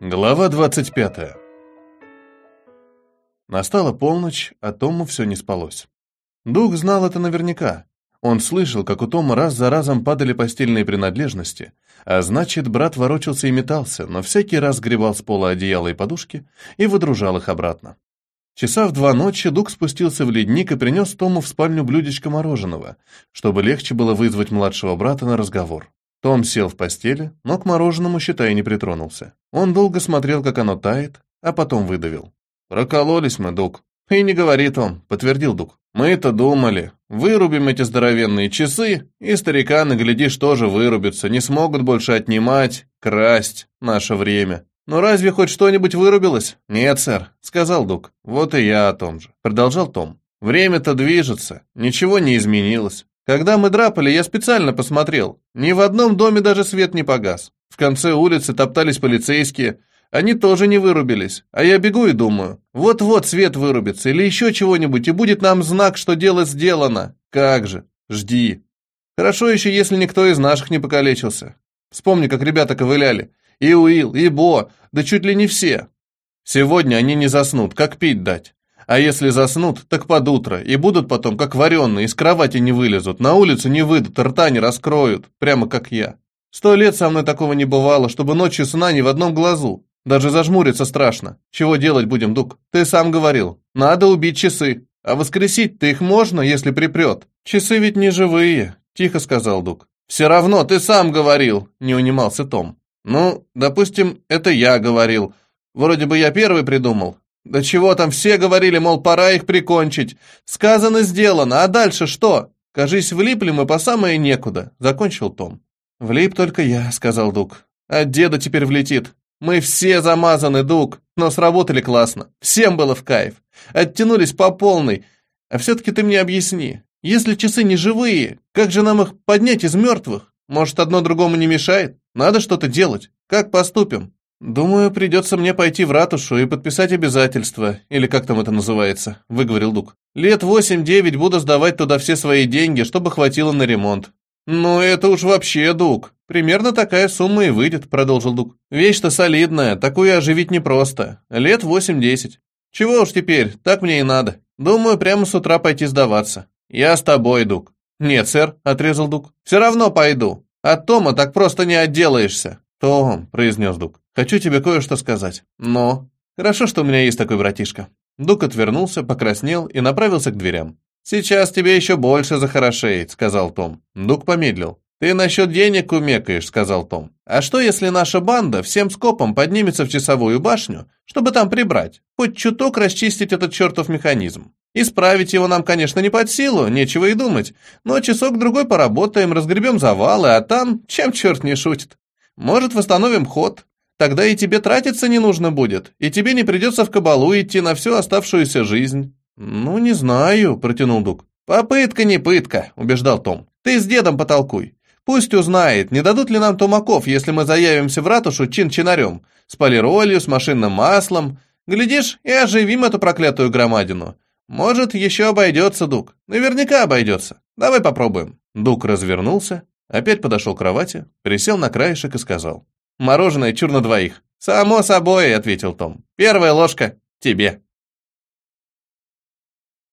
Глава 25. Настала полночь, а Тому все не спалось. Дух знал это наверняка. Он слышал, как у Тома раз за разом падали постельные принадлежности, а значит, брат ворочался и метался, но всякий раз гребал с пола одеяла и подушки и выдружал их обратно. Часа в два ночи Дуг спустился в ледник и принес Тому в спальню блюдечко мороженого, чтобы легче было вызвать младшего брата на разговор. Том сел в постели, но к мороженому, считай, не притронулся. Он долго смотрел, как оно тает, а потом выдавил. «Прокололись мы, Дуг». «И не говори, Том», — подтвердил Дуг. «Мы-то думали. Вырубим эти здоровенные часы, и стариканы, глядишь, тоже вырубятся, не смогут больше отнимать, красть наше время». «Ну разве хоть что-нибудь вырубилось?» «Нет, сэр», — сказал Дуг. «Вот и я о том же», — продолжал Том. «Время-то движется, ничего не изменилось. Когда мы драпали, я специально посмотрел. Ни в одном доме даже свет не погас. В конце улицы топтались полицейские. Они тоже не вырубились. А я бегу и думаю, вот-вот свет вырубится или еще чего-нибудь, и будет нам знак, что дело сделано. Как же, жди. Хорошо еще, если никто из наших не покалечился. Вспомни, как ребята ковыляли. И Уилл, и Бо, да чуть ли не все. Сегодня они не заснут, как пить дать. А если заснут, так под утро, и будут потом, как вареные, из кровати не вылезут, на улицу не выйдут, рта не раскроют, прямо как я. Сто лет со мной такого не бывало, чтобы ночью сна ни в одном глазу. Даже зажмуриться страшно. Чего делать будем, Дук? Ты сам говорил. Надо убить часы. А воскресить-то их можно, если припрет. Часы ведь не живые, тихо сказал Дук. Все равно ты сам говорил, не унимался Том. Ну, допустим, это я говорил. Вроде бы я первый придумал, да чего там, все говорили, мол, пора их прикончить. Сказано, сделано, а дальше что? Кажись, влипли мы по самое некуда, закончил Том. Влип только я, сказал Дук. А деда теперь влетит. Мы все замазаны, Дук, но сработали классно. Всем было в кайф. Оттянулись по полной. А все-таки ты мне объясни, если часы не живые, как же нам их поднять из мертвых? Может, одно другому не мешает? Надо что-то делать. Как поступим? «Думаю, придется мне пойти в ратушу и подписать обязательства, или как там это называется», — выговорил Дук. «Лет восемь-девять буду сдавать туда все свои деньги, чтобы хватило на ремонт». «Ну, это уж вообще, Дук. Примерно такая сумма и выйдет», — продолжил Дук. «Вещь-то солидная, такую оживить непросто. Лет восемь-десять. Чего уж теперь, так мне и надо. Думаю, прямо с утра пойти сдаваться. Я с тобой, Дук». «Нет, сэр», — отрезал Дук. «Все равно пойду. От Тома так просто не отделаешься». «Том», — произнес Дук, — «хочу тебе кое-что сказать». «Но». «Хорошо, что у меня есть такой братишка». Дук отвернулся, покраснел и направился к дверям. «Сейчас тебе еще больше захорошеет», — сказал Том. Дук помедлил. «Ты насчет денег кумекаешь», — сказал Том. «А что, если наша банда всем скопом поднимется в часовую башню, чтобы там прибрать, хоть чуток расчистить этот чертов механизм? Исправить его нам, конечно, не под силу, нечего и думать, но часок-другой поработаем, разгребем завалы, а там, чем черт не шутит. Может, восстановим ход. Тогда и тебе тратиться не нужно будет, и тебе не придется в кабалу идти на всю оставшуюся жизнь». «Ну, не знаю», — протянул Дук. «Попытка не пытка», — убеждал Том. «Ты с дедом потолкуй. Пусть узнает, не дадут ли нам тумаков, если мы заявимся в ратушу чин-чинарем, с полиролью, с машинным маслом. Глядишь, и оживим эту проклятую громадину. Может, еще обойдется, Дук. Наверняка обойдется. Давай попробуем». Дук развернулся Опять подошел к кровати, присел на краешек и сказал. «Мороженое чур на двоих». «Само собой», — ответил Том. «Первая ложка тебе».